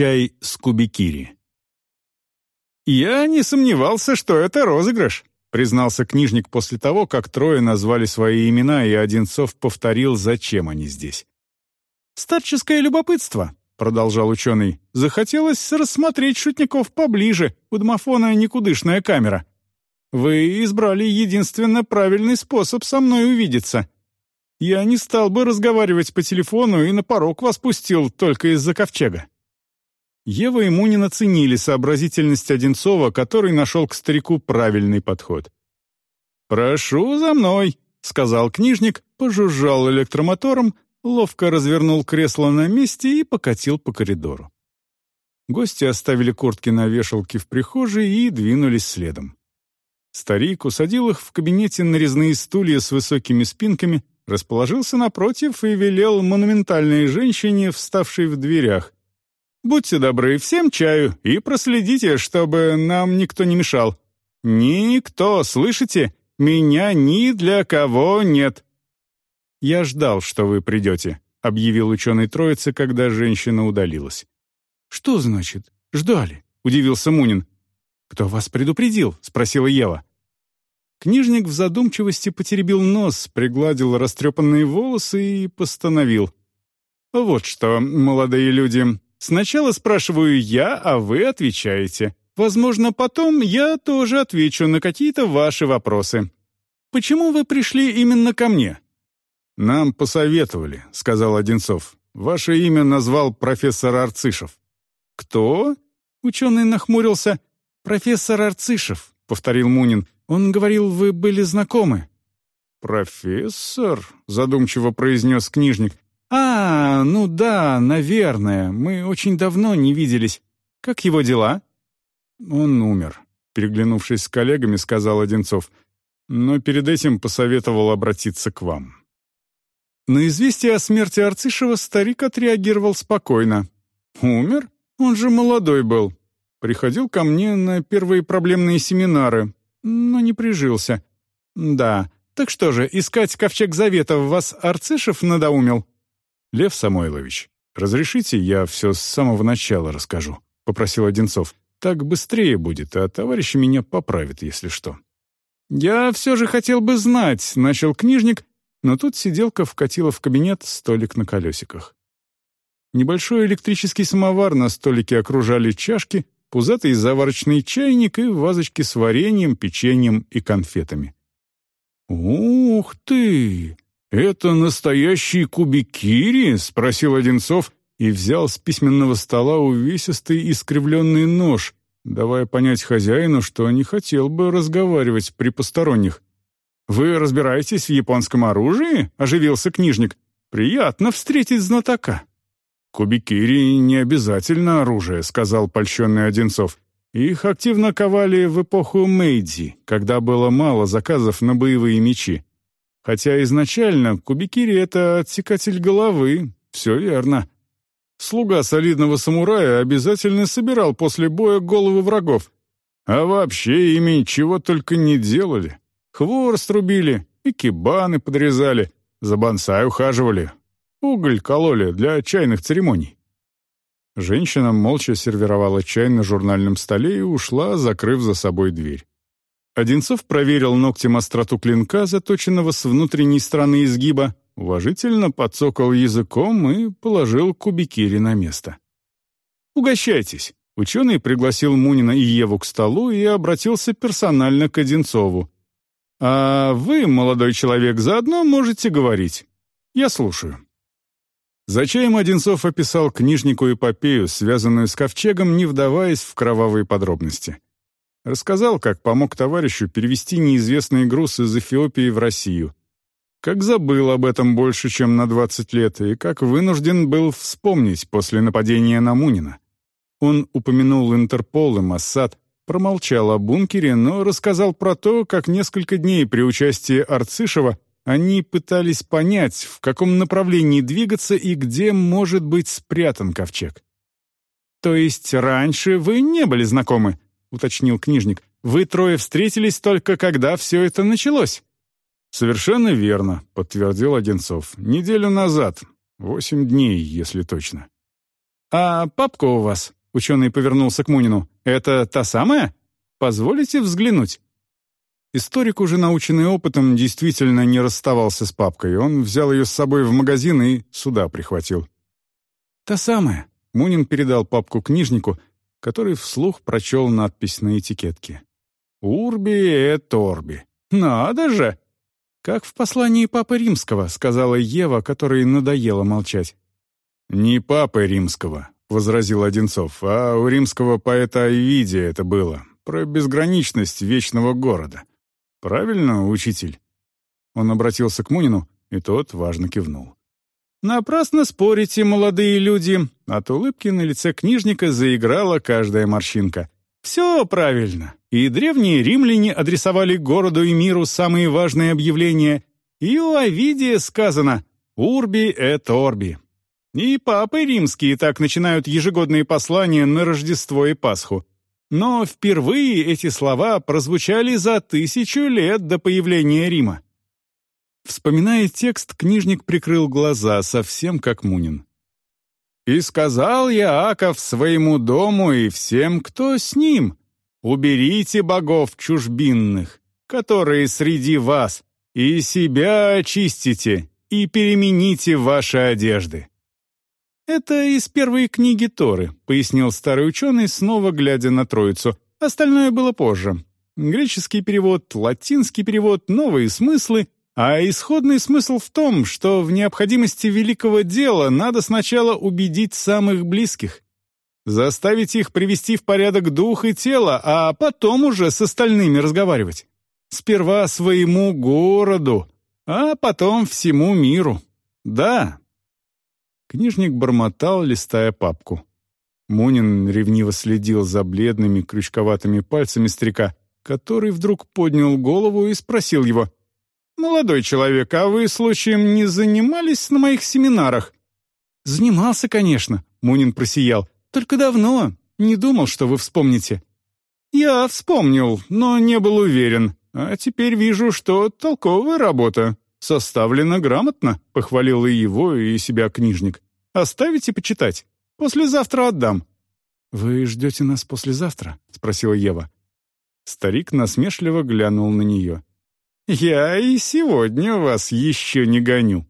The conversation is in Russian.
Чай с кубикири. «Я не сомневался, что это розыгрыш», — признался книжник после того, как трое назвали свои имена, и Одинцов повторил, зачем они здесь. «Старческое любопытство», — продолжал ученый. «Захотелось рассмотреть шутников поближе, у домофона никудышная камера. Вы избрали единственно правильный способ со мной увидеться. Я не стал бы разговаривать по телефону и на порог вас пустил только из-за ковчега». Ева и Мунин оценили сообразительность Одинцова, который нашел к старику правильный подход. «Прошу за мной», — сказал книжник, пожужжал электромотором, ловко развернул кресло на месте и покатил по коридору. Гости оставили куртки на вешалке в прихожей и двинулись следом. Старик усадил их в кабинете на резные стулья с высокими спинками, расположился напротив и велел монументальной женщине, вставшей в дверях. «Будьте добры, всем чаю и проследите, чтобы нам никто не мешал. Никто, слышите? Меня ни для кого нет». «Я ждал, что вы придете», — объявил ученый троицы, когда женщина удалилась. «Что значит? Ждали?» — удивился Мунин. «Кто вас предупредил?» — спросила Ева. Книжник в задумчивости потеребил нос, пригладил растрепанные волосы и постановил. «Вот что, молодые люди, сначала спрашиваю я, а вы отвечаете. Возможно, потом я тоже отвечу на какие-то ваши вопросы. Почему вы пришли именно ко мне?» «Нам посоветовали», — сказал Одинцов. «Ваше имя назвал профессор Арцишев». «Кто?» — ученый нахмурился. «Профессор Арцишев», — повторил Мунин. Он говорил, вы были знакомы». «Профессор?» — задумчиво произнес книжник. «А, ну да, наверное. Мы очень давно не виделись. Как его дела?» «Он умер», — переглянувшись с коллегами, сказал Одинцов. «Но перед этим посоветовал обратиться к вам». На известие о смерти Арцишева старик отреагировал спокойно. «Умер? Он же молодой был. Приходил ко мне на первые проблемные семинары, но не прижился. Да, так что же, искать ковчег завета вас Арцишев надоумил? Лев Самойлович, разрешите, я все с самого начала расскажу, попросил Одинцов. Так быстрее будет, а товарищи меня поправят, если что. «Я все же хотел бы знать», — начал книжник, но тут сиделка вкатила в кабинет столик на колесиках. Небольшой электрический самовар на столике окружали чашки, пузатый заварочный чайник и вазочки с вареньем, печеньем и конфетами. «Ух ты! Это настоящий кубикири?» — спросил Одинцов и взял с письменного стола увесистый искривленный нож, давая понять хозяину, что не хотел бы разговаривать при посторонних. «Вы разбираетесь в японском оружии?» — оживился книжник. «Приятно встретить знатока». «Кубикири не обязательно оружие», — сказал польщенный Одинцов. «Их активно ковали в эпоху Мэйдзи, когда было мало заказов на боевые мечи. Хотя изначально кубикири — это отсекатель головы, все верно. Слуга солидного самурая обязательно собирал после боя головы врагов. А вообще ими чего только не делали. Хворост рубили, и кибаны подрезали, за бонсай ухаживали, Уголь кололи для чайных церемоний». Женщина молча сервировала чай на журнальном столе и ушла, закрыв за собой дверь. Одинцов проверил ногтем остроту клинка, заточенного с внутренней стороны изгиба, уважительно подцокал языком и положил кубикири на место. «Угощайтесь!» Ученый пригласил Мунина и Еву к столу и обратился персонально к Одинцову. «А вы, молодой человек, заодно можете говорить. Я слушаю». За чаем Одинцов описал книжнику эпопею, связанную с ковчегом, не вдаваясь в кровавые подробности. Рассказал, как помог товарищу перевести неизвестный груз из Эфиопии в Россию. Как забыл об этом больше, чем на 20 лет, и как вынужден был вспомнить после нападения на Мунина. Он упомянул Интерпол и Моссад, промолчал о бункере, но рассказал про то, как несколько дней при участии Арцишева они пытались понять, в каком направлении двигаться и где может быть спрятан ковчег. «То есть раньше вы не были знакомы?» — уточнил книжник. «Вы трое встретились только когда все это началось?» «Совершенно верно», — подтвердил Одинцов. «Неделю назад. Восемь дней, если точно». «А папка у вас?» — ученый повернулся к Мунину. «Это та самая? Позволите взглянуть?» Историк, уже наученный опытом, действительно не расставался с папкой. Он взял ее с собой в магазин и сюда прихватил. «Та самая», — Мунин передал папку книжнику, который вслух прочел надпись на этикетке. «Урби et орби». «Надо же!» «Как в послании Папы Римского», — сказала Ева, которой надоело молчать. «Не Папы Римского», — возразил Одинцов, «а у римского поэта Овидия это было, про безграничность вечного города. Правильно, учитель?» Он обратился к Мунину, и тот важно кивнул. «Напрасно спорите, молодые люди!» От улыбки на лице книжника заиграла каждая морщинка. «Все правильно. И древние римляне адресовали городу и миру самые важные объявления. И у Овидия сказано «Урби et орби». И папы римские так начинают ежегодные послания на Рождество и Пасху. Но впервые эти слова прозвучали за тысячу лет до появления Рима. Вспоминая текст, книжник прикрыл глаза, совсем как Мунин. «И сказал Яаков своему дому и всем, кто с ним, уберите богов чужбинных, которые среди вас, и себя очистите, и перемените ваши одежды». «Это из первой книги Торы», — пояснил старый ученый, снова глядя на Троицу. «Остальное было позже. Греческий перевод, латинский перевод, новые смыслы — а исходный смысл в том, что в необходимости великого дела надо сначала убедить самых близких, заставить их привести в порядок дух и тело, а потом уже с остальными разговаривать. Сперва своему городу, а потом всему миру. Да. Книжник бормотал, листая папку. Мунин ревниво следил за бледными крючковатыми пальцами старика, который вдруг поднял голову и спросил его — «Молодой человек, а вы, случаем, не занимались на моих семинарах?» «Занимался, конечно», — Мунин просиял. «Только давно. Не думал, что вы вспомните». «Я вспомнил, но не был уверен. А теперь вижу, что толковая работа. Составлена грамотно», — похвалил и его, и себя книжник. «Оставите почитать? Послезавтра отдам». «Вы ждете нас послезавтра?» — спросила Ева. Старик насмешливо глянул на нее. «Я и сегодня вас еще не гоню».